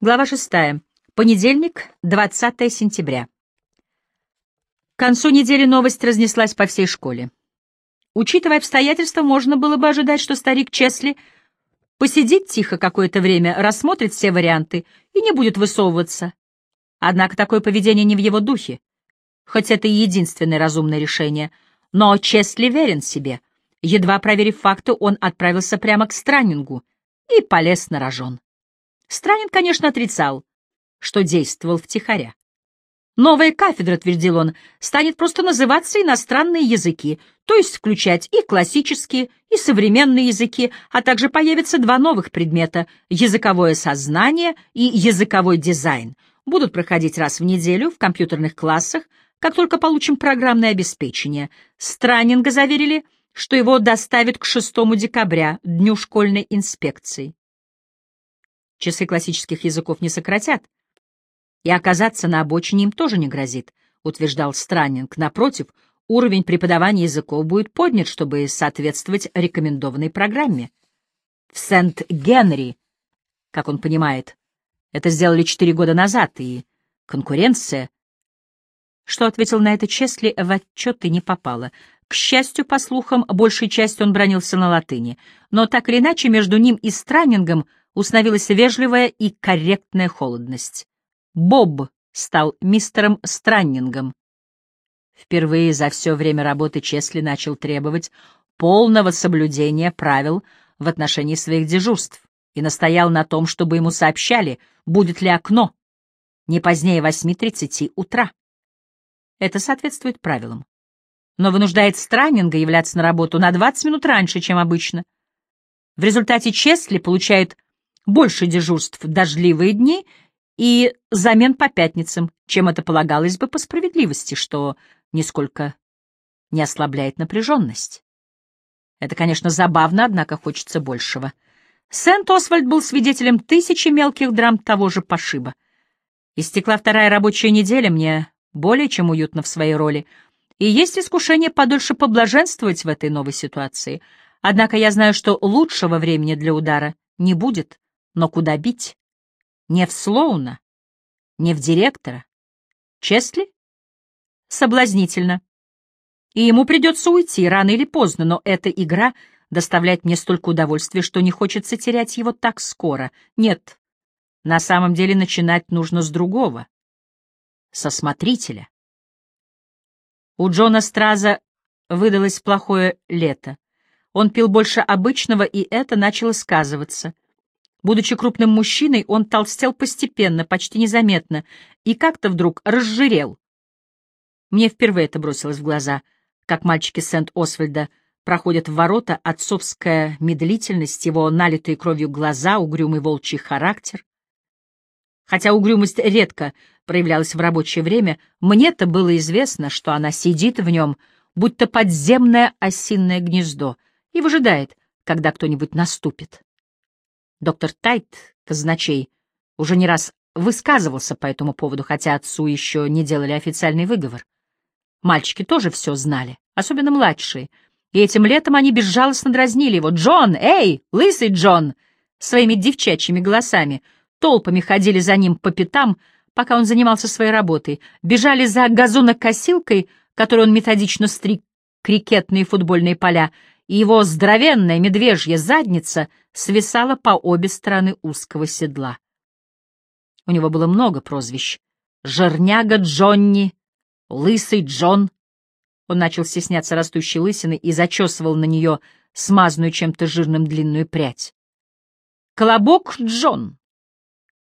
Глава 6. Понедельник, 20 сентября. К концу недели новость разнеслась по всей школе. Учитывая обстоятельства, можно было бы ожидать, что старик Чесли посидит тихо какое-то время, рассмотрит все варианты и не будет высовываться. Однако такое поведение не в его духе, хоть это и единственное разумное решение. Но Чесли верен себе. Едва проверив факты, он отправился прямо к Страннингу и полез на рожон. Странин, конечно, отрицал, что действовал втихаря. Новая кафедра, твердил он, станет просто называться иностранные языки, то есть включать и классические, и современные языки, а также появятся два новых предмета — языковое сознание и языковой дизайн. Будут проходить раз в неделю в компьютерных классах, как только получим программное обеспечение. Страннинга заверили, что его доставят к 6 декабря, дню школьной инспекции. Часы классических языков не сократят. И оказаться на обочине им тоже не грозит, утверждал Страннинг. Напротив, уровень преподавания языков будет поднят, чтобы соответствовать рекомендованной программе. В Сент-Генри, как он понимает, это сделали четыре года назад, и конкуренция... Что ответил на это Чесли, в отчеты не попало. К счастью, по слухам, большей частью он бронился на латыни, но так или иначе между ним и Страннингом — установилась вежливая и корректная холодность. Боб стал мистером Страннингом. Впервые за все время работы Чесли начал требовать полного соблюдения правил в отношении своих дежурств и настоял на том, чтобы ему сообщали, будет ли окно не позднее 8.30 утра. Это соответствует правилам, но вынуждает Страннинга являться на работу на 20 минут раньше, чем обычно. В результате Чесли получает больше дежурств в дождливые дни и замен по пятницам, чем это полагалось бы по справедливости, что нисколько не ослабляет напряженность. Это, конечно, забавно, однако хочется большего. Сент-Освальд был свидетелем тысячи мелких драм того же пошиба. Истекла вторая рабочая неделя, мне более чем уютно в своей роли, и есть искушение подольше поблаженствовать в этой новой ситуации. Однако я знаю, что лучшего времени для удара не будет, но куда бить? Не в Слоуна, не в директора. Чесли? Соблазнительно. И ему придется уйти рано или поздно, но эта игра доставляет мне столько удовольствия, что не хочется терять его так скоро. Нет, на самом деле начинать нужно с другого. Со смотрителя. У Джона Страза выдалось плохое лето. Он пил больше обычного, и это начало сказываться — Будучи крупным мужчиной, он толстел постепенно, почти незаметно, и как-то вдруг разжирел. Мне впервые это бросилось в глаза, как мальчики Сент-Освальда проходят в ворота, отцовская медлительность, его налитые кровью глаза, угрюмый волчий характер. Хотя угрюмость редко проявлялась в рабочее время, мне-то было известно, что она сидит в нем, будто подземное осинное гнездо, и выжидает, когда кто-нибудь наступит. Доктор Тайт, казначей, уже не раз высказывался по этому поводу, хотя отцу еще не делали официальный выговор. Мальчики тоже все знали, особенно младшие, и этим летом они безжалостно дразнили его. «Джон! Эй, лысый Джон!» своими девчачьими голосами. Толпами ходили за ним по пятам, пока он занимался своей работой, бежали за газонокосилкой, которую он методично стриг крикетные футбольные поля, и его здоровенная медвежья задница свисала по обе стороны узкого седла. У него было много прозвищ. Жерняга Джонни, Лысый Джон. Он начал стесняться растущей лысины и зачесывал на нее смазанную чем-то жирным длинную прядь. Колобок Джон.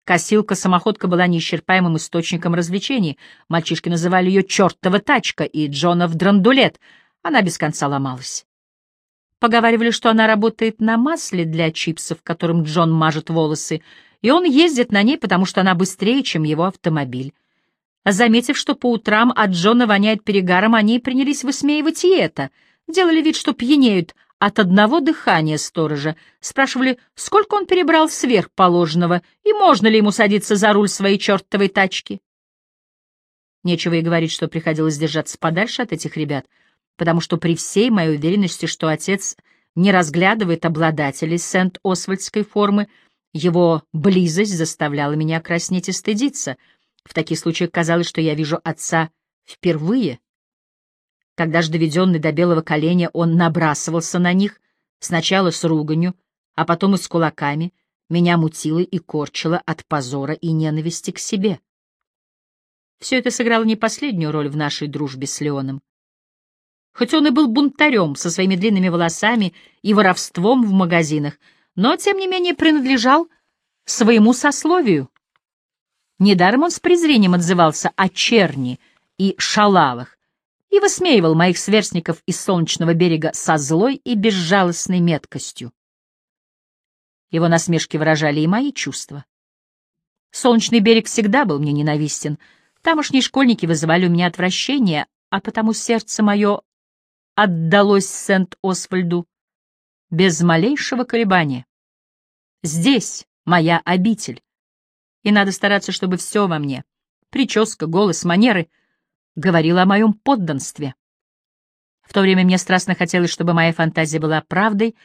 Косилка-самоходка была неисчерпаемым источником развлечений. Мальчишки называли ее «чертова тачка» и «Джона в драндулет». Она без конца ломалась. Поговаривали, что она работает на масле для чипсов, которым Джон мажет волосы, и он ездит на ней, потому что она быстрее, чем его автомобиль. Заметив, что по утрам от Джона воняет перегаром, они принялись высмеивать и это, делали вид, что пьянеют от одного дыхания сторожа, спрашивали, сколько он перебрал сверх положенного и можно ли ему садиться за руль своей чертовой тачки. Нечего и говорить, что приходилось держаться подальше от этих ребят — потому что при всей моей уверенности, что отец не разглядывает обладателей Сент-Освальдской формы, Его близость заставляла меня краснеть и стыдиться. В таких случаях казалось, что я вижу отца впервые. Когда же доведенный до белого коленя он набрасывался на них, сначала с руганью, а потом и с кулаками, меня мутило и корчило от позора и ненависти к себе. Все это сыграло не последнюю роль в нашей дружбе с Леоном. Хоть он и был бунтарем со своими длинными волосами и воровством в магазинах, но, тем не менее, принадлежал своему сословию. Недаром он с презрением отзывался о черни и шалавах и высмеивал моих сверстников из солнечного берега со злой и безжалостной меткостью. Его насмешки выражали и мои чувства. Солнечный берег всегда был мне ненавистен. Тамошние школьники вызывали у меня отвращение, а потому сердце мое отдалось Сент-Освальду без малейшего колебания. Здесь моя обитель, и надо стараться, чтобы все во мне — прическа, голос, манеры — говорило о моем подданстве. В то время мне страстно хотелось, чтобы моя фантазия была правдой,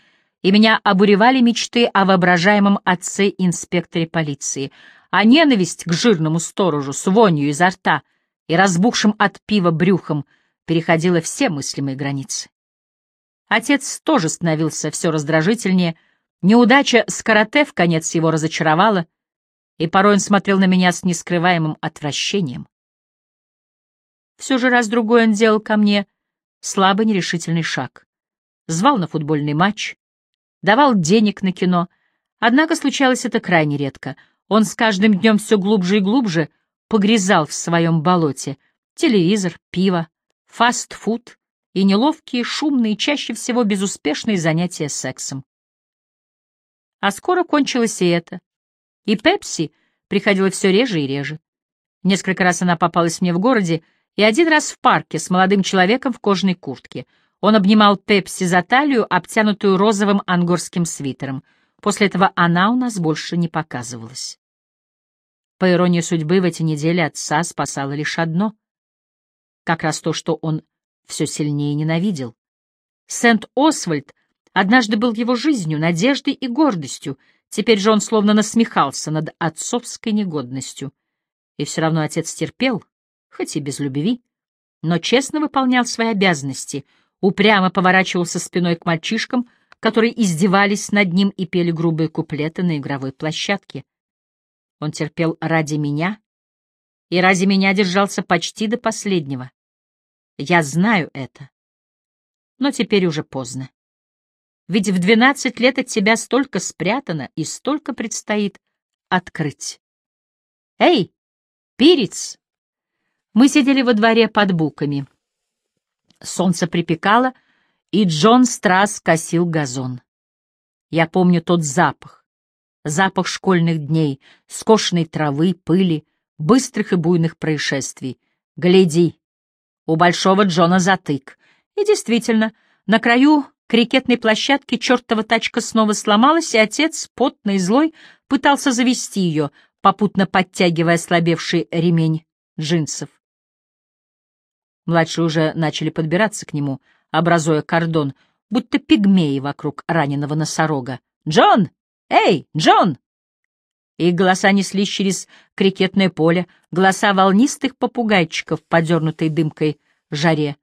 и меня обуревали мечты о воображаемом отце-инспекторе полиции, а ненависть к жирному сторожу с вонью изо рта и разбухшим от пива брюхом — переходила все мыслимые границы. Отец тоже становился все раздражительнее, неудача с карате в конец его разочаровала, и порой он смотрел на меня с нескрываемым отвращением. Все же раз-другой он делал ко мне слабый нерешительный шаг. Звал на футбольный матч, давал денег на кино, однако случалось это крайне редко. Он с каждым днем все глубже и глубже погрязал в своем болоте. Телевизор, пиво, фастфуд и неловкие, шумные, чаще всего безуспешные занятия сексом. А скоро кончилось и это. И Пепси приходила все реже и реже. Несколько раз она попалась мне в городе, и один раз в парке с молодым человеком в кожаной куртке. Он обнимал Пепси за талию, обтянутую розовым ангорским свитером. После этого она у нас больше не показывалась. По иронии судьбы, в эти недели отца спасало лишь одно как раз то, что он все сильнее ненавидел. Сент-Освальд однажды был его жизнью, надеждой и гордостью, теперь же он словно насмехался над отцовской негодностью. И все равно отец терпел, хоть и без любви, но честно выполнял свои обязанности, упрямо поворачивался спиной к мальчишкам, которые издевались над ним и пели грубые куплеты на игровой площадке. Он терпел ради меня и ради меня держался почти до последнего. Я знаю это. Но теперь уже поздно. Ведь в двенадцать лет от тебя столько спрятано и столько предстоит открыть. «Эй, Пирец!» Мы сидели во дворе под буками. Солнце припекало, и Джон Страс косил газон. Я помню тот запах. Запах школьных дней, скошенной травы, пыли, быстрых и буйных происшествий. Гляди, у Большого Джона затык. И действительно, на краю крикетной площадки чертова тачка снова сломалась, и отец, потный и злой, пытался завести ее, попутно подтягивая слабевший ремень джинсов. Младшие уже начали подбираться к нему, образуя кордон, будто пигмеи вокруг раненого носорога. «Джон! Эй, Джон!» Их голоса неслись через крикетное поле, голоса волнистых попугайчиков, подернутой дымкой жаре.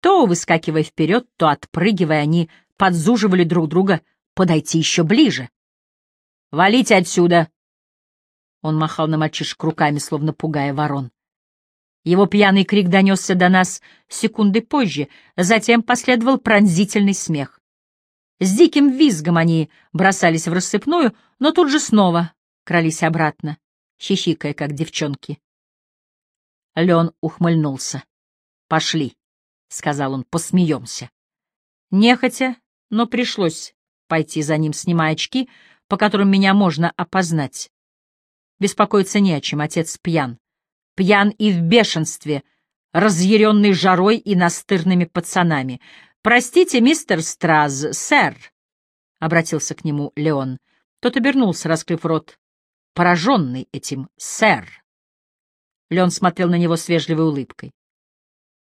То, выскакивая вперед, то отпрыгивая, они подзуживали друг друга подойти еще ближе. «Валите отсюда!» Он махал на мальчишек руками, словно пугая ворон. Его пьяный крик донесся до нас секунды позже, затем последовал пронзительный смех. С диким визгом они бросались в рассыпную, но тут же снова крались обратно, хихикая, как девчонки. Лен ухмыльнулся. «Пошли», — сказал он, — «посмеемся». Нехотя, но пришлось пойти за ним, снимая очки, по которым меня можно опознать. Беспокоиться не о чем, отец пьян. Пьян и в бешенстве, разъяренный жарой и настырными пацанами. «Простите, мистер Страз, сэр», — обратился к нему Леон. Тот обернулся, раскрыв рот, пораженный этим «сэр». Леон смотрел на него с вежливой улыбкой.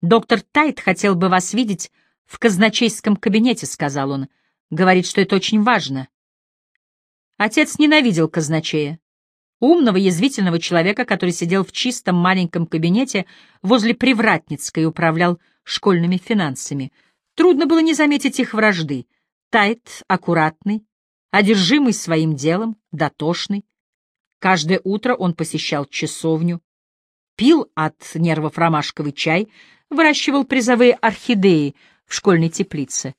«Доктор Тайт хотел бы вас видеть в казначейском кабинете», — сказал он. «Говорит, что это очень важно». Отец ненавидел казначея, умного, язвительного человека, который сидел в чистом маленьком кабинете возле Привратницкой и управлял школьными финансами. Трудно было не заметить их вражды. Тайт, аккуратный, одержимый своим делом, дотошный. Каждое утро он посещал часовню, пил от нервов ромашковый чай, выращивал призовые орхидеи в школьной теплице.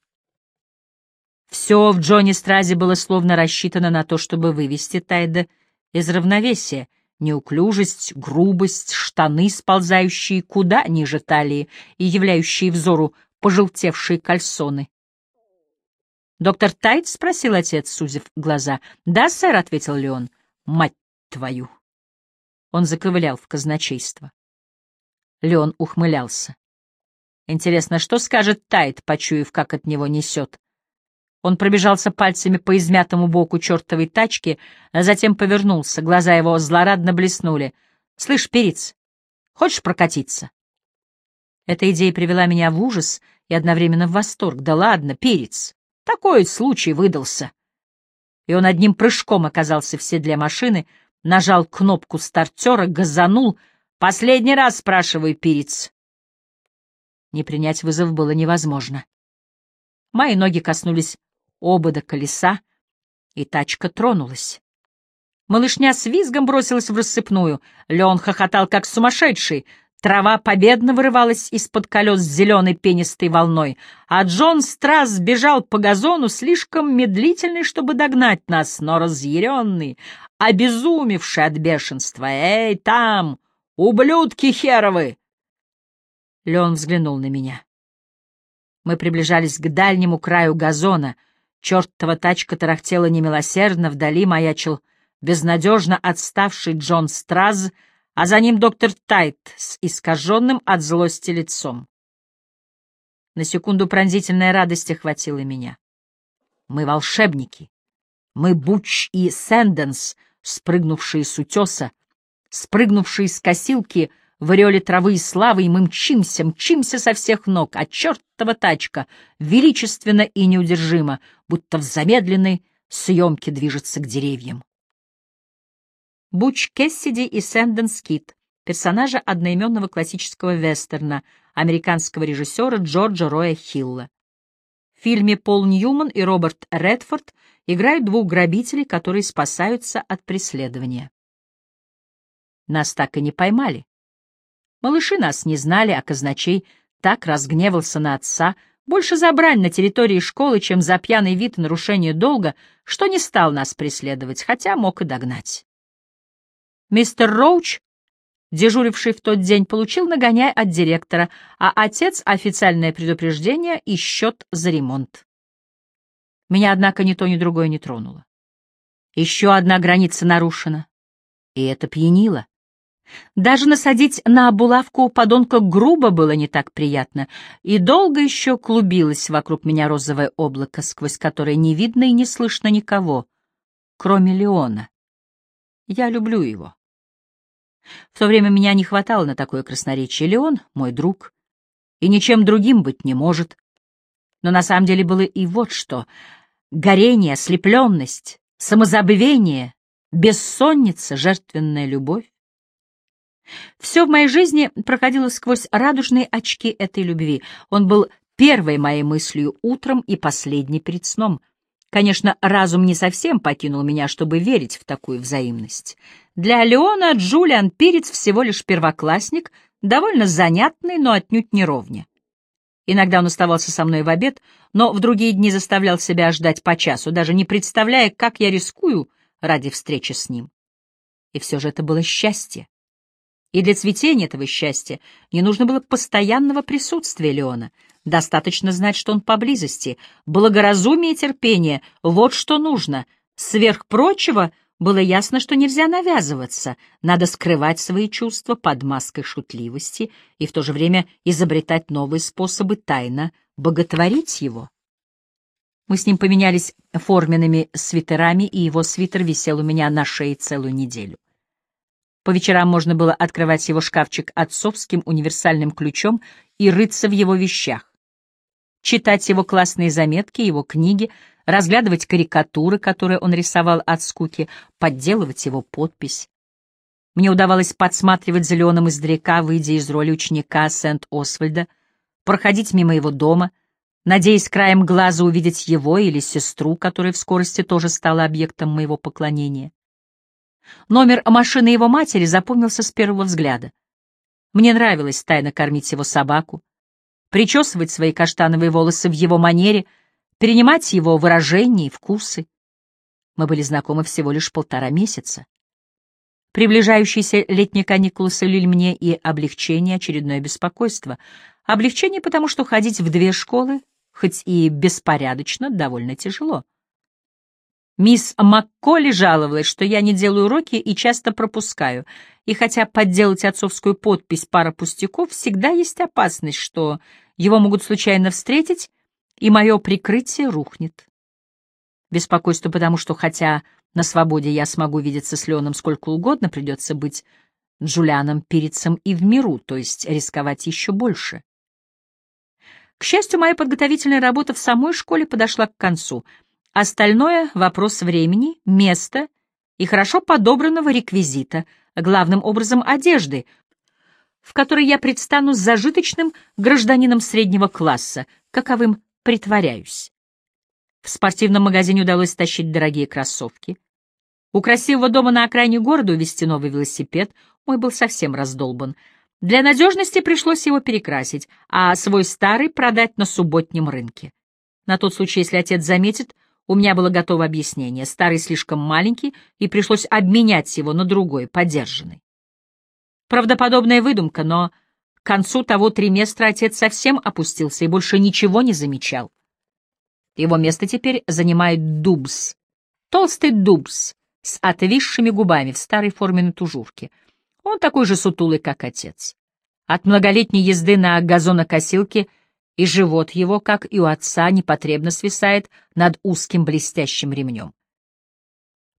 Все в Джонни Стразе было словно рассчитано на то, чтобы вывести Тайда из равновесия. Неуклюжесть, грубость, штаны, сползающие куда ниже талии и являющие взору пожелтевшие кальсоны. «Доктор Тайт?» — спросил отец, сузив глаза. «Да, сэр», — ответил Леон. «Мать твою!» Он заковылял в казначейство. Леон ухмылялся. Интересно, что скажет Тайт, почуяв, как от него несет? Он пробежался пальцами по измятому боку чертовой тачки, а затем повернулся. Глаза его злорадно блеснули. «Слышь, перец, хочешь прокатиться?» Эта идея привела меня в ужас и одновременно в восторг. «Да ладно, перец, такой случай выдался!» И он одним прыжком оказался в седле машины, нажал кнопку стартера, газанул. «Последний раз спрашиваю, перец!» Не принять вызов было невозможно. Мои ноги коснулись обода колеса, и тачка тронулась. Малышня с визгом бросилась в рассыпную. Леон хохотал, как сумасшедший. Трава победно вырывалась из-под колес зеленой пенистой волной, а Джон Страс бежал по газону, слишком медлительный, чтобы догнать нас, но разъяренный, обезумевший от бешенства. «Эй, там, ублюдки херовы!» Леон взглянул на меня. Мы приближались к дальнему краю газона — Чертова тачка тарахтела немилосердно, вдали маячил безнадежно отставший Джон Страз, а за ним доктор Тайт с искаженным от злости лицом. На секунду пронзительная радость охватила меня. Мы волшебники. Мы Буч и Сэнденс, спрыгнувшие с утеса, спрыгнувшие с косилки в ореоле травы и славы, и мы мчимся, мчимся со всех ног, а чертова тачка величественно и неудержимо, будто в замедленной съемке движется к деревьям. Буч Кессиди и Сэндон Скит, персонажа одноименного классического вестерна американского режиссера Джорджа Роя Хилла. В фильме Пол Ньюман и Роберт Редфорд играют двух грабителей, которые спасаются от преследования. Нас так и не поймали. Малыши нас не знали, а казначей так разгневался на отца, больше за на территории школы, чем за пьяный вид и нарушение долга, что не стал нас преследовать, хотя мог и догнать. Мистер Роуч, дежуривший в тот день, получил нагоняй от директора, а отец — официальное предупреждение и счет за ремонт. Меня, однако, ни то, ни другое не тронуло. Еще одна граница нарушена, и это пьянило. Даже насадить на булавку подонка грубо было не так приятно, и долго еще клубилось вокруг меня розовое облако, сквозь которое не видно и не слышно никого, кроме Леона. Я люблю его. В то время меня не хватало на такое красноречие. Леон — мой друг, и ничем другим быть не может. Но на самом деле было и вот что — горение, ослепленность, самозабвение, бессонница, жертвенная любовь. Все в моей жизни проходило сквозь радужные очки этой любви. Он был первой моей мыслью утром и последней перед сном. Конечно, разум не совсем покинул меня, чтобы верить в такую взаимность. Для Леона Джулиан Перец всего лишь первоклассник, довольно занятный, но отнюдь не ровня. Иногда он оставался со мной в обед, но в другие дни заставлял себя ждать по часу, даже не представляя, как я рискую ради встречи с ним. И все же это было счастье. И для цветения этого счастья не нужно было постоянного присутствия Леона. Достаточно знать, что он поблизости. Благоразумие и терпение — вот что нужно. Сверх прочего было ясно, что нельзя навязываться, надо скрывать свои чувства под маской шутливости и в то же время изобретать новые способы тайно боготворить его. Мы с ним поменялись форменными свитерами, и его свитер висел у меня на шее целую неделю. По вечерам можно было открывать его шкафчик отцовским универсальным ключом и рыться в его вещах. Читать его классные заметки, его книги, разглядывать карикатуры, которые он рисовал от скуки, подделывать его подпись. Мне удавалось подсматривать зеленым издалека, выйдя из роли ученика Сент-Освальда, проходить мимо его дома, надеясь краем глаза увидеть его или сестру, которая в скорости тоже стала объектом моего поклонения. Номер машины его матери запомнился с первого взгляда. Мне нравилось тайно кормить его собаку, причесывать свои каштановые волосы в его манере, перенимать его выражения и вкусы. Мы были знакомы всего лишь полтора месяца. Приближающиеся летние каникулы сулили мне и облегчение, очередное беспокойство. Облегчение, потому что ходить в две школы, хоть и беспорядочно, довольно тяжело. Мисс Макколи жаловалась, что я не делаю уроки и часто пропускаю, и хотя подделать отцовскую подпись пара пустяков, всегда есть опасность, что его могут случайно встретить, и мое прикрытие рухнет. Беспокойство потому, что хотя на свободе я смогу видеться с Леоном сколько угодно, придется быть Джулианом Перецем и в миру, то есть рисковать еще больше. К счастью, моя подготовительная работа в самой школе подошла к концу. Остальное — вопрос времени, места и хорошо подобранного реквизита, главным образом одежды, в которой я предстану зажиточным гражданином среднего класса, каковым притворяюсь. В спортивном магазине удалось тащить дорогие кроссовки. У красивого дома на окраине города увезти новый велосипед. Мой был совсем раздолбан. Для надежности пришлось его перекрасить, а свой старый продать на субботнем рынке. На тот случай, если отец заметит, у меня было готово объяснение. Старый слишком маленький, и пришлось обменять его на другой, подержанный. Правдоподобная выдумка, но к концу того триместра отец совсем опустился и больше ничего не замечал. Его место теперь занимает Дубс. Толстый Дубс с отвисшими губами в старой форме тужурке. Он такой же сутулый, как отец. От многолетней езды на газонокосилке и живот его, как и у отца, непотребно свисает над узким блестящим ремнем.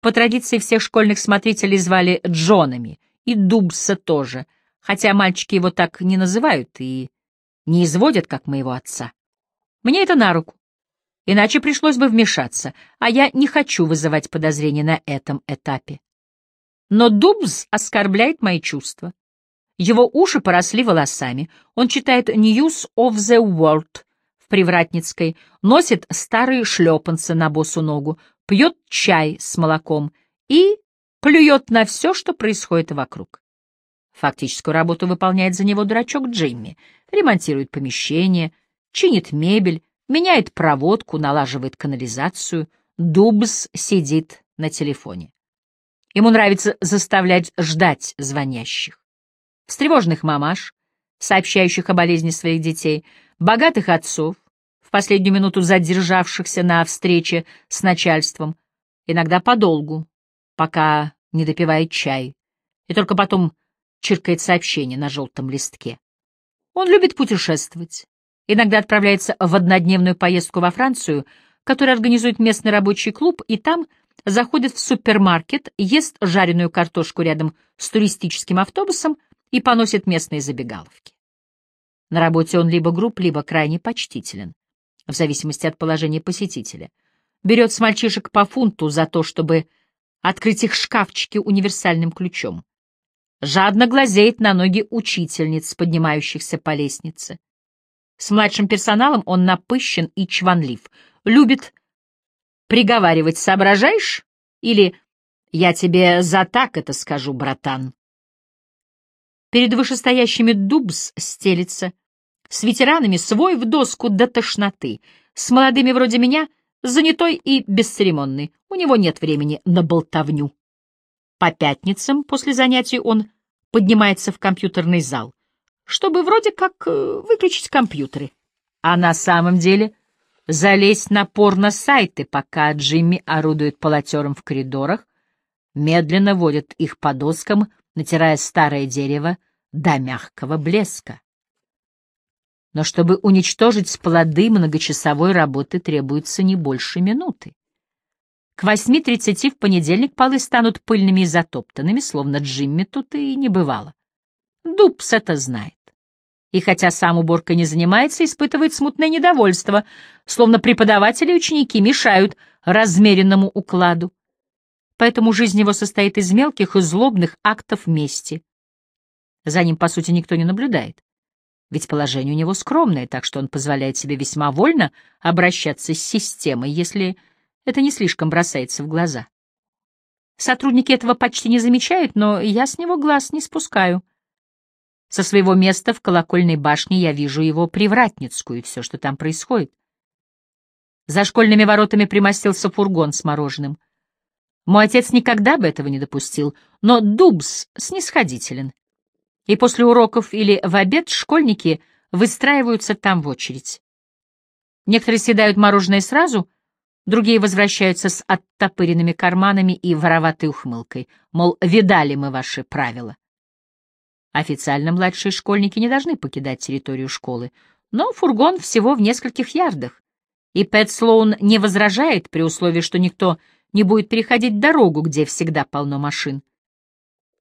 По традиции всех школьных смотрителей звали Джонами, и Дубса тоже, хотя мальчики его так не называют и не изводят, как моего отца. Мне это на руку. Иначе пришлось бы вмешаться, а я не хочу вызывать подозрения на этом этапе. Но Дубс оскорбляет мои чувства. Его уши поросли волосами. Он читает «News of the World» в Привратницкой, носит старые шлепанцы на босу ногу, пьет чай с молоком и плюет на все, что происходит вокруг. Фактическую работу выполняет за него дурачок Джимми, ремонтирует помещение, чинит мебель, меняет проводку, налаживает канализацию, Дубс сидит на телефоне. Ему нравится заставлять ждать звонящих. Встревоженных мамаш, сообщающих о болезни своих детей, богатых отцов, в последнюю минуту задержавшихся на встрече с начальством, иногда подолгу, пока не допивает чай, и только потом чиркает сообщение на желтом листке. Он любит путешествовать, Иногда отправляется в однодневную поездку во Францию, которую организует местный рабочий клуб, и там заходит в супермаркет, ест жареную картошку рядом с туристическим автобусом и поносит местные забегаловки. На работе он либо груб, либо крайне почтителен, в зависимости от положения посетителя. Берет с мальчишек по фунту за то, чтобы открыть их шкафчики универсальным ключом. Жадно глазеет на ноги учительниц, поднимающихся по лестнице. С младшим персоналом он напыщен и чванлив. Любит приговаривать «соображаешь?» или «я тебе за так это скажу, братан». Перед вышестоящими дубс стелится, с ветеранами свой в доску до тошноты, с молодыми вроде меня занятой и бесцеремонный, у него нет времени на болтовню. По пятницам после занятий он поднимается в компьютерный зал чтобы вроде как э, выключить компьютеры. А на самом деле залезть на порно-сайты, пока Джимми орудует полотером в коридорах, медленно водит их по доскам, натирая старое дерево до мягкого блеска. Но чтобы уничтожить плоды многочасовой работы, требуется не больше минуты. К 8.30 в понедельник полы станут пыльными и затоптанными, словно Джимми тут и не бывало. Дубс это знает. И хотя сам уборкой не занимается, испытывает смутное недовольство, словно преподаватели и ученики мешают размеренному укладу. Поэтому жизнь его состоит из мелких и злобных актов мести. За ним, по сути, никто не наблюдает. Ведь положение у него скромное, так что он позволяет себе весьма вольно обращаться с системой, если это не слишком бросается в глаза. Сотрудники этого почти не замечают, но я с него глаз не спускаю. Со своего места в колокольной башне я вижу его привратницкую и все, что там происходит. За школьными воротами примостился фургон с мороженым. Мой отец никогда бы этого не допустил, но Дубс снисходителен и после уроков или в обед школьники выстраиваются там в очередь. Некоторые съедают мороженое сразу, другие возвращаются с оттопыренными карманами и вороватой ухмылкой, мол, видали мы ваши правила. Официально младшие школьники не должны покидать территорию школы, но фургон всего в нескольких ярдах, и Пэт Слоун не возражает при условии, что никто не будет переходить дорогу, где всегда полно машин.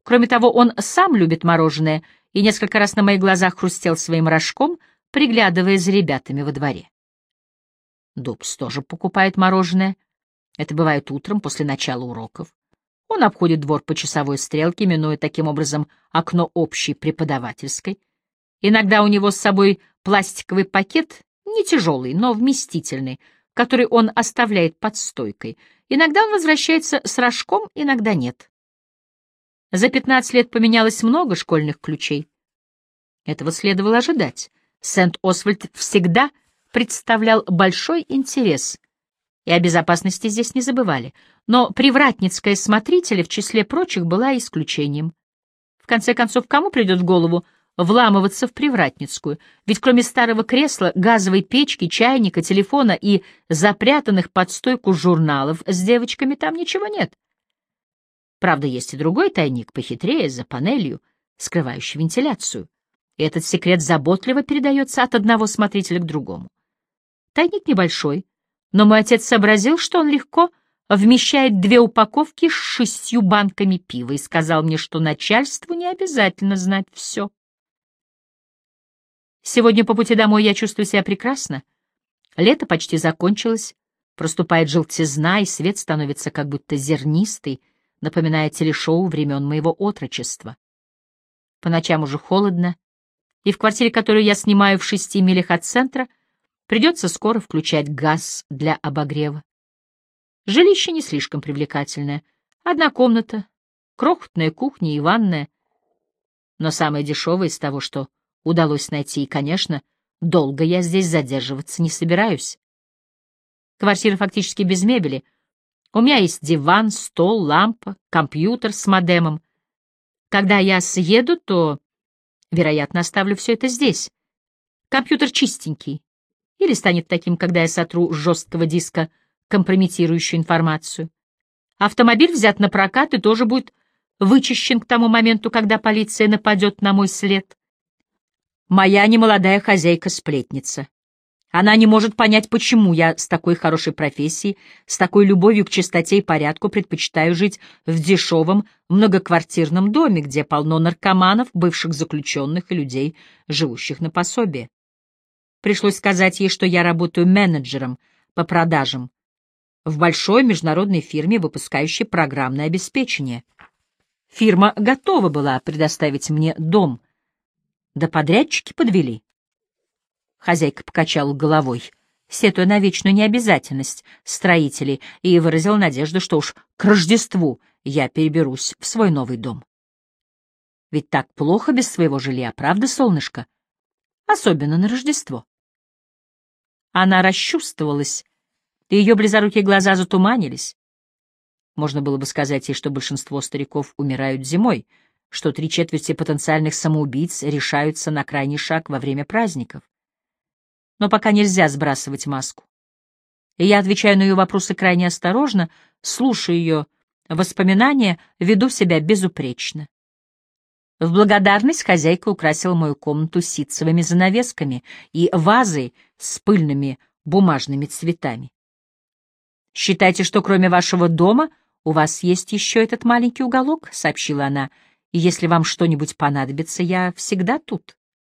Кроме того, он сам любит мороженое и несколько раз на моих глазах хрустел своим рожком, приглядывая за ребятами во дворе. Дубс тоже покупает мороженое. Это бывает утром после начала уроков. Он обходит двор по часовой стрелке, минуя таким образом окно общей преподавательской. Иногда у него с собой пластиковый пакет, не тяжелый, но вместительный, который он оставляет под стойкой. Иногда он возвращается с рожком, иногда нет. За 15 лет поменялось много школьных ключей. Этого следовало ожидать. Сент-Освальд всегда представлял большой интерес, и о безопасности здесь не забывали. Но привратницкая смотрителя в числе прочих была исключением. В конце концов, кому придет в голову вламываться в привратницкую? Ведь кроме старого кресла, газовой печки, чайника, телефона и запрятанных под стойку журналов с девочками там ничего нет. Правда, есть и другой тайник, похитрее, за панелью, скрывающий вентиляцию. И этот секрет заботливо передается от одного смотрителя к другому. Тайник небольшой, но мой отец сообразил, что он легко вмещает две упаковки с шестью банками пива и сказал мне, что начальству не обязательно знать все. Сегодня по пути домой я чувствую себя прекрасно. Лето почти закончилось, проступает желтизна, и свет становится как будто зернистый, напоминая телешоу времен моего отрочества. По ночам уже холодно, и в квартире, которую я снимаю в шести милях от центра, придется скоро включать газ для обогрева. Жилище не слишком привлекательное. Одна комната, крохотная кухня и ванная. Но самое дешевое из того, что удалось найти, и, конечно, долго я здесь задерживаться не собираюсь. Квартира фактически без мебели — у меня есть диван, стол, лампа, компьютер с модемом. Когда я съеду, то, вероятно, оставлю все это здесь. Компьютер чистенький. Или станет таким, когда я сотру с жесткого диска компрометирующую информацию. Автомобиль взят на прокат и тоже будет вычищен к тому моменту, когда полиция нападет на мой след. Моя немолодая хозяйка-сплетница. Она не может понять, почему я с такой хорошей профессией, с такой любовью к чистоте и порядку предпочитаю жить в дешевом многоквартирном доме, где полно наркоманов, бывших заключенных и людей, живущих на пособие. Пришлось сказать ей, что я работаю менеджером по продажам в большой международной фирме, выпускающей программное обеспечение. Фирма готова была предоставить мне дом, да подрядчики подвели. Хозяйка покачала головой, сетуя на вечную необязательность строителей, и выразила надежду, что уж к Рождеству я переберусь в свой новый дом. Ведь так плохо без своего жилья, правда, солнышко? Особенно на Рождество. Она расчувствовалась, и ее близорукие глаза затуманились. Можно было бы сказать ей, что большинство стариков умирают зимой, что три четверти потенциальных самоубийц решаются на крайний шаг во время праздников но пока нельзя сбрасывать маску. И я отвечаю на ее вопросы крайне осторожно, слушаю ее воспоминания, веду себя безупречно. В благодарность хозяйка украсила мою комнату ситцевыми занавесками и вазой с пыльными бумажными цветами. «Считайте, что кроме вашего дома у вас есть еще этот маленький уголок», — сообщила она, — «и если вам что-нибудь понадобится, я всегда тут».